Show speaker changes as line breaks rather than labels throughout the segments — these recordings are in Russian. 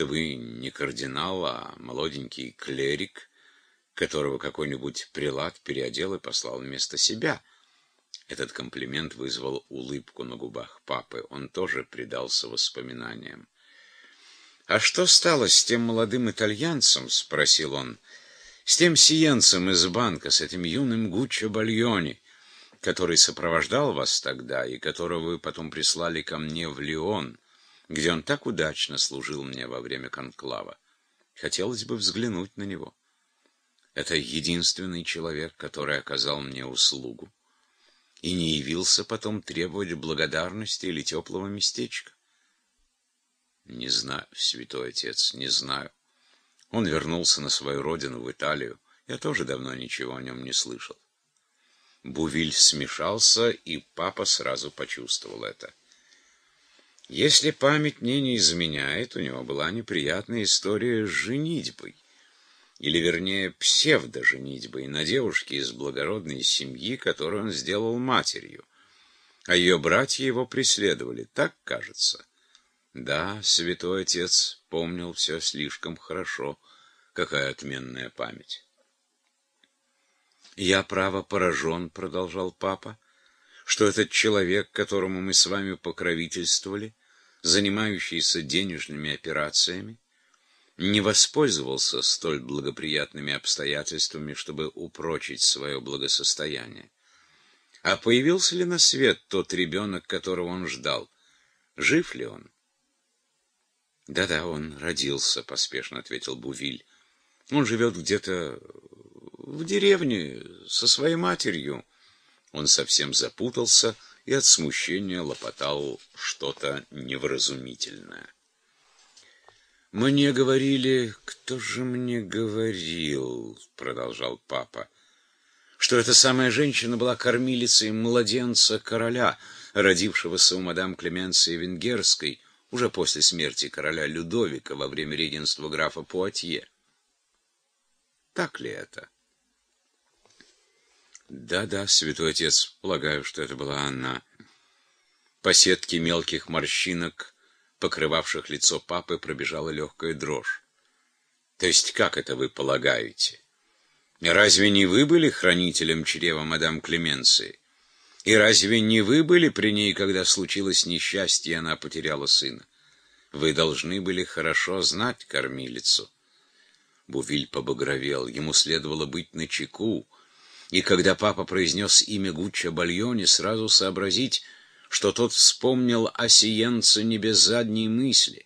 что вы не кардинал, а молоденький клерик, которого какой-нибудь прилад переодел и послал вместо себя. Этот комплимент вызвал улыбку на губах папы. Он тоже предался воспоминаниям. «А что стало с тем молодым итальянцем?» — спросил он. «С тем сиенцем из банка, с этим юным Гуччо Бальони, который сопровождал вас тогда и которого вы потом прислали ко мне в Лион, где он так удачно служил мне во время конклава. Хотелось бы взглянуть на него. Это единственный человек, который оказал мне услугу и не явился потом требовать благодарности или теплого местечка. Не знаю, святой отец, не знаю. Он вернулся на свою родину, в Италию. Я тоже давно ничего о нем не слышал. Бувиль смешался, и папа сразу почувствовал это. Если память мне не изменяет, у него была неприятная история с женитьбой. Или, вернее, псевдоженитьбой на девушке из благородной семьи, которую он сделал матерью. А ее братья его преследовали, так кажется. Да, святой отец помнил все слишком хорошо. Какая отменная память. «Я, право, поражен», — продолжал папа, — «что этот человек, которому мы с вами покровительствовали, занимающийся денежными операциями, не воспользовался столь благоприятными обстоятельствами, чтобы упрочить свое благосостояние. А появился ли на свет тот ребенок, которого он ждал? Жив ли он? «Да-да, он родился», — поспешно ответил Бувиль. «Он живет где-то в деревне со своей матерью». Он совсем запутался и от смущения лопотал что-то невразумительное. «Мне говорили... Кто же мне говорил?» — продолжал папа. «Что эта самая женщина была кормилицей младенца короля, родившегося у мадам Клеменции Венгерской» уже после смерти короля Людовика во время регенства графа Пуатье. Так ли это? Да-да, святой отец, полагаю, что это была она. По сетке мелких морщинок, покрывавших лицо папы, пробежала легкая дрожь. То есть как это вы полагаете? Разве не вы были хранителем чрева мадам Клеменции? И разве не вы были при ней, когда случилось несчастье, и она потеряла сына? Вы должны были хорошо знать кормилицу. Бувиль побагровел, ему следовало быть начеку, и когда папа произнес имя Гуччо Бальони, сразу сообразить, что тот вспомнил о сиенце не без задней мысли.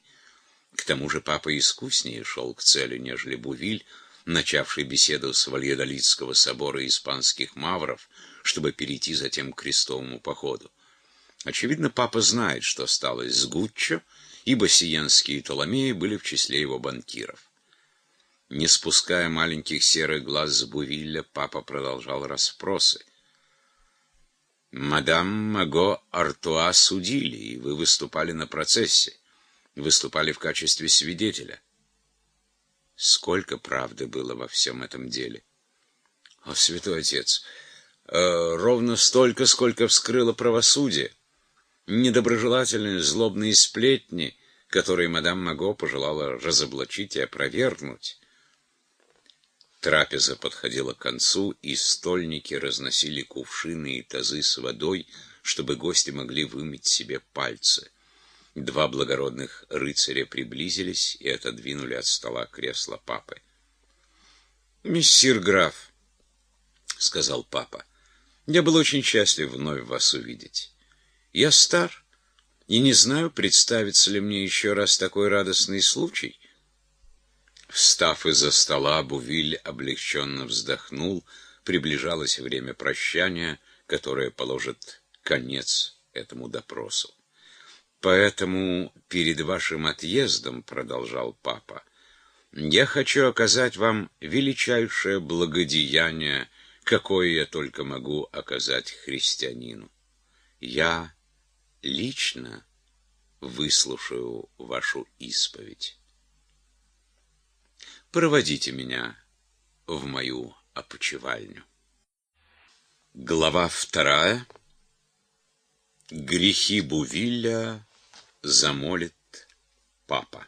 К тому же папа искуснее шел к цели, нежели Бувиль, начавший беседу с Вальедолидского собора испанских мавров, чтобы перейти затем к крестовому походу. Очевидно, папа знает, что стало с Гуччо, ибо сиенские Толомеи были в числе его банкиров. Не спуская маленьких серых глаз с Бувилля, папа продолжал расспросы. «Мадам Маго Артуа судили, и вы выступали на процессе. Выступали в качестве свидетеля. Сколько правды было во всем этом деле? О, святой отец, э, ровно столько, сколько вскрыло правосудие. Недоброжелательные злобные сплетни, которые мадам Маго пожелала разоблачить и опровергнуть. Трапеза подходила к концу, и стольники разносили кувшины и тазы с водой, чтобы гости могли вымыть себе пальцы. Два благородных рыцаря приблизились и отодвинули от стола кресло папы. «Мессир граф», — сказал папа, — «я был очень счастлив вновь вас увидеть. Я стар и не знаю, представится ли мне еще раз такой радостный случай». Встав из-за стола, Бувиль облегченно вздохнул. Приближалось время прощания, которое положит конец этому допросу. Поэтому перед вашим отъездом, продолжал папа, я хочу оказать вам величайшее благодеяние, какое я только могу оказать христианину. Я лично выслушаю вашу исповедь. Проводите меня в мою опочивальню. Глава вторая. Грехи Бувилля замолит папа.